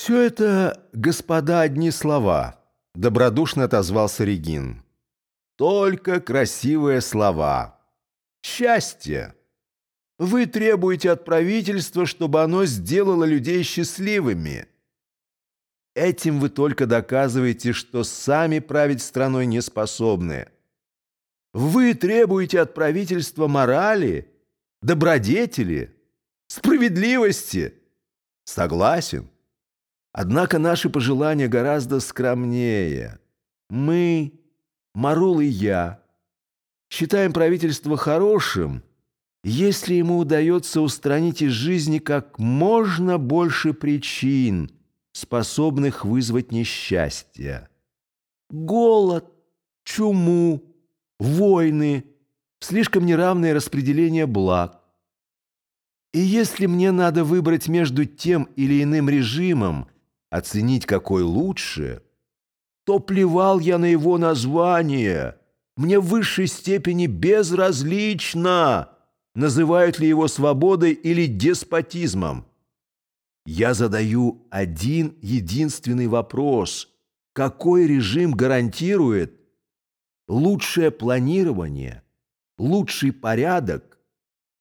«Все это, господа, одни слова», — добродушно отозвался Регин. «Только красивые слова. Счастье. Вы требуете от правительства, чтобы оно сделало людей счастливыми. Этим вы только доказываете, что сами править страной не способны. Вы требуете от правительства морали, добродетели, справедливости. Согласен. Однако наши пожелания гораздо скромнее. Мы, Марул и я, считаем правительство хорошим, если ему удается устранить из жизни как можно больше причин, способных вызвать несчастье. Голод, чуму, войны, слишком неравное распределение благ. И если мне надо выбрать между тем или иным режимом, оценить какой лучше, то плевал я на его название. Мне в высшей степени безразлично, называют ли его свободой или деспотизмом. Я задаю один единственный вопрос. Какой режим гарантирует лучшее планирование, лучший порядок,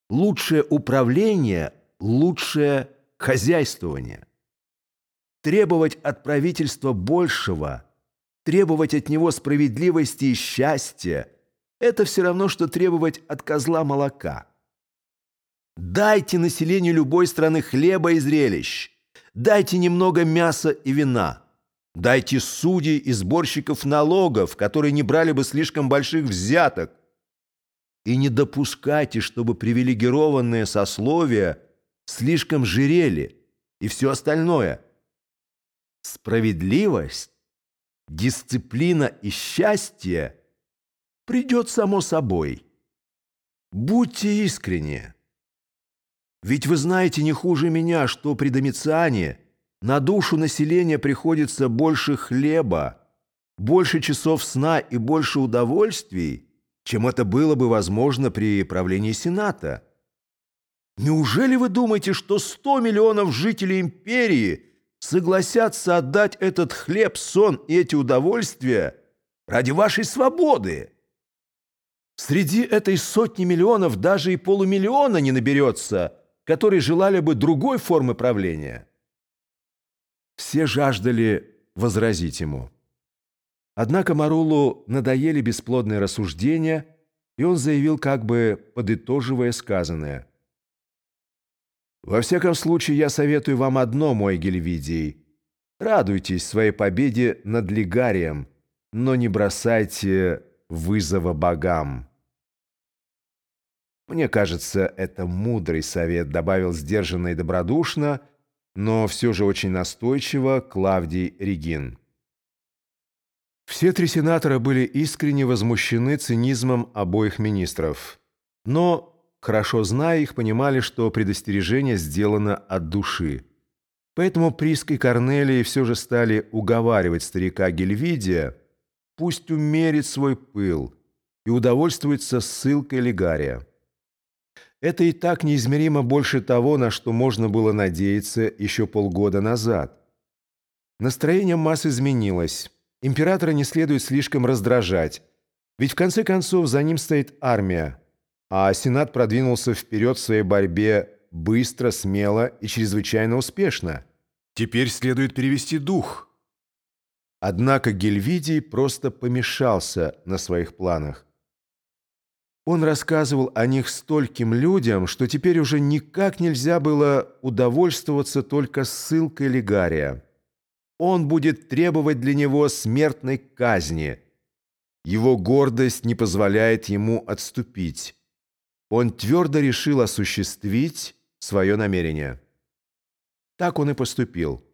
лучшее управление, лучшее хозяйствование? Требовать от правительства большего, требовать от него справедливости и счастья – это все равно, что требовать от козла молока. Дайте населению любой страны хлеба и зрелищ, дайте немного мяса и вина, дайте судей и сборщиков налогов, которые не брали бы слишком больших взяток, и не допускайте, чтобы привилегированные сословия слишком жирели и все остальное – справедливость, дисциплина и счастье придет само собой. Будьте искренни. Ведь вы знаете не хуже меня, что при Домициане на душу населения приходится больше хлеба, больше часов сна и больше удовольствий, чем это было бы возможно при правлении Сената. Неужели вы думаете, что 100 миллионов жителей империи – согласятся отдать этот хлеб, сон и эти удовольствия ради вашей свободы. Среди этой сотни миллионов даже и полумиллиона не наберется, которые желали бы другой формы правления. Все жаждали возразить ему. Однако Марулу надоели бесплодные рассуждения, и он заявил, как бы подытоживая сказанное – во всяком случае, я советую вам одно, мой Гельвидий. Радуйтесь своей победе над Лигарием, но не бросайте вызова богам. Мне кажется, это мудрый совет, добавил сдержанно и добродушно, но все же очень настойчиво Клавдий Регин. Все три сенатора были искренне возмущены цинизмом обоих министров. Но хорошо зная их, понимали, что предостережение сделано от души. Поэтому Приск и Корнелий все же стали уговаривать старика Гельвидия, пусть умерит свой пыл и удовольствуется ссылкой Легария. Это и так неизмеримо больше того, на что можно было надеяться еще полгода назад. Настроение масс изменилось. Императора не следует слишком раздражать, ведь в конце концов за ним стоит армия, а Сенат продвинулся вперед в своей борьбе быстро, смело и чрезвычайно успешно. Теперь следует перевести дух. Однако Гельвидий просто помешался на своих планах. Он рассказывал о них стольким людям, что теперь уже никак нельзя было удовольствоваться только ссылкой Легария. Он будет требовать для него смертной казни. Его гордость не позволяет ему отступить он твердо решил осуществить свое намерение. Так он и поступил.